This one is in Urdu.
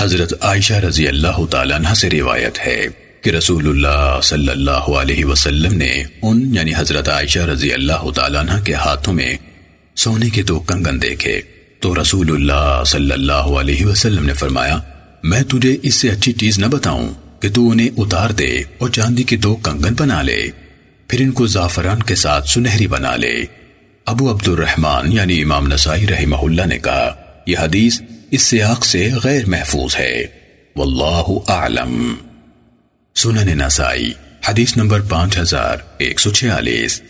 حضرت عائشہ رضی اللہ تعالیٰ عنہ سے روایت ہے کہ رسول اللہ صلی اللہ علیہ وسلم نے ان یعنی حضرت عائشہ رضی اللہ تعالیٰ عنہ کے ہاتھوں میں سونے کے دو کنگن دیکھے۔ تو رسول اللہ صلی اللہ علیہ وسلم نے فرمایا، میں تجھے اس سے اچھی چیز نہ بتاؤں کہ تو انہیں اتار دے اور چاندی کے دو کنگن بنا لے۔ پھر ان کو زعفران کے ساتھ سنہری بنا لے۔ ابو عبد الرحمن یعنی امام نسائی رحمہ اللہ نے کہا، یہ حدیث اس سیاق سے غیر محفوظ ہے۔ واللہ اعلم۔ سنن نسائی، حدیث نمبر پانچ ہزار ایک سو چھیالیس۔